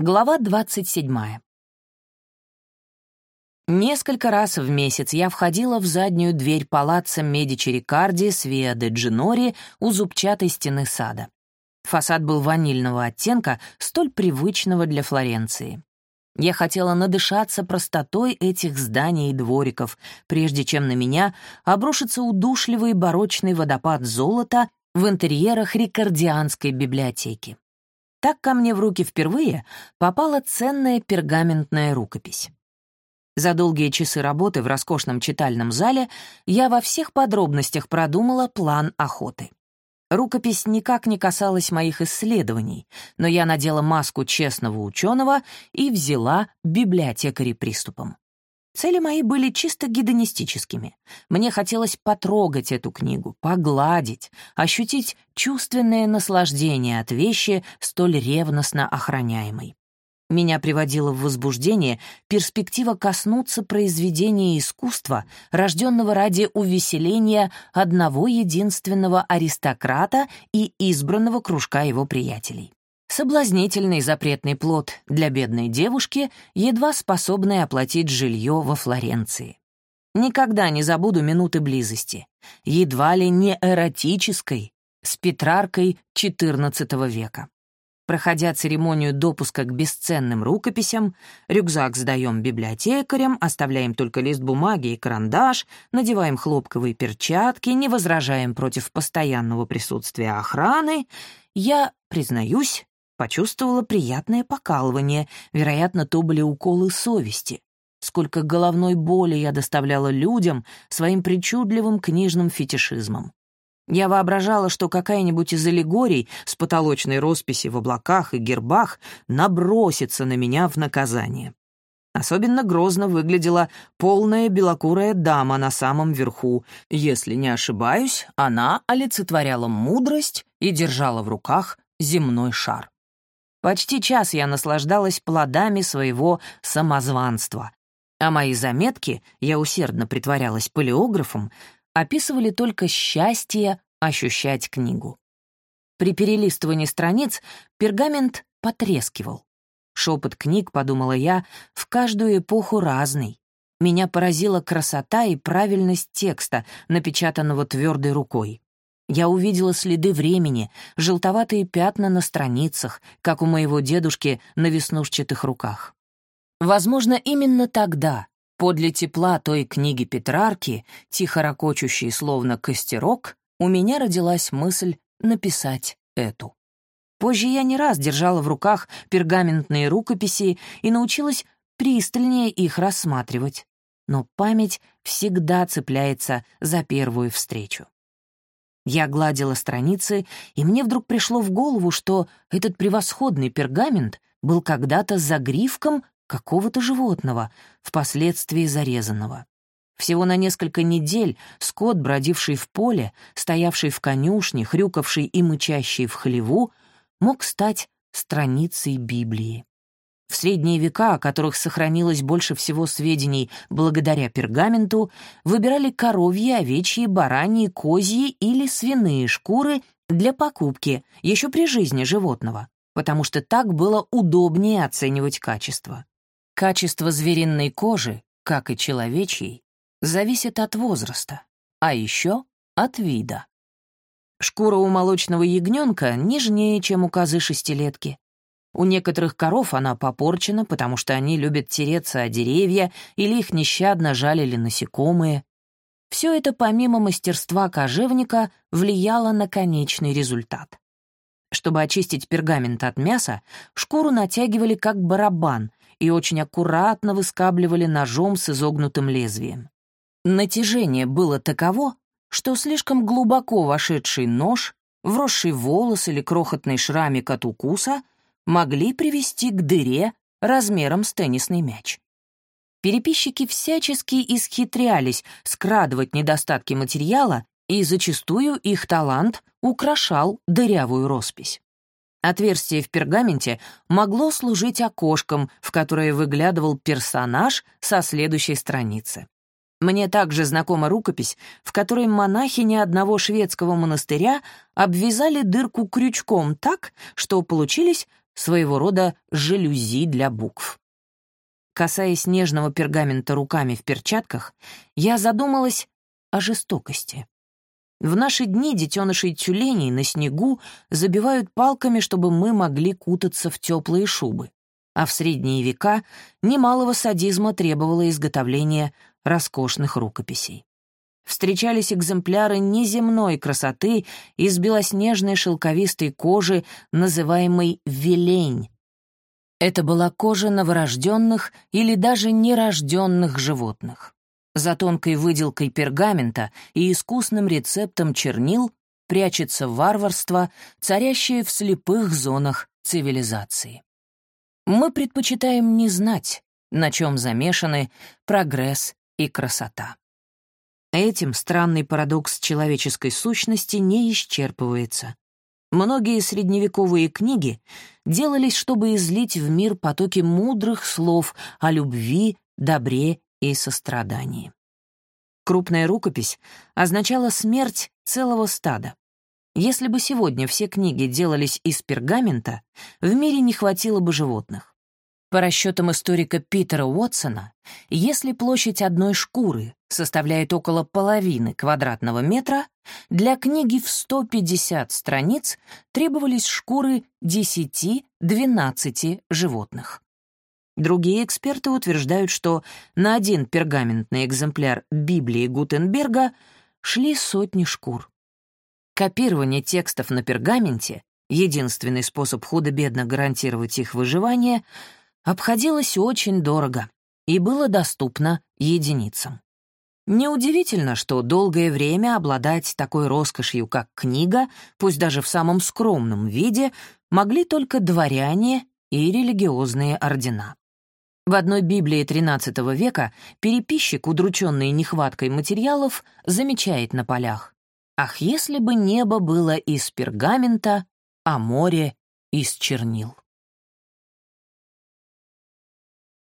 Глава 27. Несколько раз в месяц я входила в заднюю дверь палаца Медичи Рикарди с Виа де Джинори у зубчатой стены сада. Фасад был ванильного оттенка, столь привычного для Флоренции. Я хотела надышаться простотой этих зданий и двориков, прежде чем на меня обрушится удушливый барочный водопад золота в интерьерах рикардианской библиотеки. Так ко мне в руки впервые попала ценная пергаментная рукопись. За долгие часы работы в роскошном читальном зале я во всех подробностях продумала план охоты. Рукопись никак не касалась моих исследований, но я надела маску честного ученого и взяла библиотекари приступом. Цели мои были чисто гедонистическими. Мне хотелось потрогать эту книгу, погладить, ощутить чувственное наслаждение от вещи, столь ревностно охраняемой. Меня приводила в возбуждение перспектива коснуться произведения искусства, рожденного ради увеселения одного единственного аристократа и избранного кружка его приятелей. Соблазнительный запретный плод для бедной девушки, едва способной оплатить жилье во Флоренции. Никогда не забуду минуты близости, едва ли не эротической, с Петраркой XIV века. Проходя церемонию допуска к бесценным рукописям, рюкзак сдаем библиотекарям, оставляем только лист бумаги и карандаш, надеваем хлопковые перчатки, не возражаем против постоянного присутствия охраны, я, признаюсь, Почувствовала приятное покалывание, вероятно, то были уколы совести. Сколько головной боли я доставляла людям своим причудливым книжным фетишизмом. Я воображала, что какая-нибудь из аллегорий с потолочной росписи в облаках и гербах набросится на меня в наказание. Особенно грозно выглядела полная белокурая дама на самом верху. Если не ошибаюсь, она олицетворяла мудрость и держала в руках земной шар. Почти час я наслаждалась плодами своего самозванства, а мои заметки, я усердно притворялась палеографом, описывали только счастье ощущать книгу. При перелистывании страниц пергамент потрескивал. Шепот книг, подумала я, в каждую эпоху разный. Меня поразила красота и правильность текста, напечатанного твердой рукой. Я увидела следы времени, желтоватые пятна на страницах, как у моего дедушки на веснушчатых руках. Возможно, именно тогда, подле тепла той книги Петрарки, тихо ракочущей словно костерок, у меня родилась мысль написать эту. Позже я не раз держала в руках пергаментные рукописи и научилась пристальнее их рассматривать. Но память всегда цепляется за первую встречу. Я гладила страницы, и мне вдруг пришло в голову, что этот превосходный пергамент был когда-то загривком какого-то животного, впоследствии зарезанного. Всего на несколько недель скот, бродивший в поле, стоявший в конюшне, хрюкавший и мычащий в хлеву, мог стать страницей Библии. В средние века, о которых сохранилось больше всего сведений благодаря пергаменту, выбирали коровьи, овечьи, бараньи, козьи или свиные шкуры для покупки еще при жизни животного, потому что так было удобнее оценивать качество. Качество звериной кожи, как и человечьей, зависит от возраста, а еще от вида. Шкура у молочного ягненка нежнее, чем у козы шестилетки, у некоторых коров она попорчена, потому что они любят тереться о деревья или их нещадно жалили насекомые. Все это помимо мастерства кожевника влияло на конечный результат. Чтобы очистить пергамент от мяса, шкуру натягивали как барабан и очень аккуратно выскабливали ножом с изогнутым лезвием. Натяжение было таково, что слишком глубоко вошедший нож, вросший волос или крохотный шрамик от укуса — могли привести к дыре размером с теннисный мяч. Переписчики всячески исхитрялись скрадывать недостатки материала, и зачастую их талант украшал дырявую роспись. Отверстие в пергаменте могло служить окошком, в которое выглядывал персонаж со следующей страницы. Мне также знакома рукопись, в которой монахини одного шведского монастыря обвязали дырку крючком так, что получились своего рода жалюзи для букв. Касаясь нежного пергамента руками в перчатках, я задумалась о жестокости. В наши дни детенышей тюленей на снегу забивают палками, чтобы мы могли кутаться в теплые шубы. А в средние века немалого садизма требовало изготовление роскошных рукописей. Встречались экземпляры неземной красоты из белоснежной шелковистой кожи, называемой велень. Это была кожа новорожденных или даже нерожденных животных. За тонкой выделкой пергамента и искусным рецептом чернил прячется варварство, царящее в слепых зонах цивилизации. Мы предпочитаем не знать, на чем замешаны прогресс и красота. Этим странный парадокс человеческой сущности не исчерпывается. Многие средневековые книги делались, чтобы излить в мир потоки мудрых слов о любви, добре и сострадании. Крупная рукопись означала смерть целого стада. Если бы сегодня все книги делались из пергамента, в мире не хватило бы животных. По расчетам историка Питера Уотсона, если площадь одной шкуры составляет около половины квадратного метра, для книги в 150 страниц требовались шкуры 10-12 животных. Другие эксперты утверждают, что на один пергаментный экземпляр Библии Гутенберга шли сотни шкур. Копирование текстов на пергаменте — единственный способ худо-бедно гарантировать их выживание — обходилось очень дорого и было доступно единицам. Неудивительно, что долгое время обладать такой роскошью, как книга, пусть даже в самом скромном виде, могли только дворяне и религиозные ордена. В одной Библии XIII века переписчик, удрученный нехваткой материалов, замечает на полях «Ах, если бы небо было из пергамента, а море — из чернил».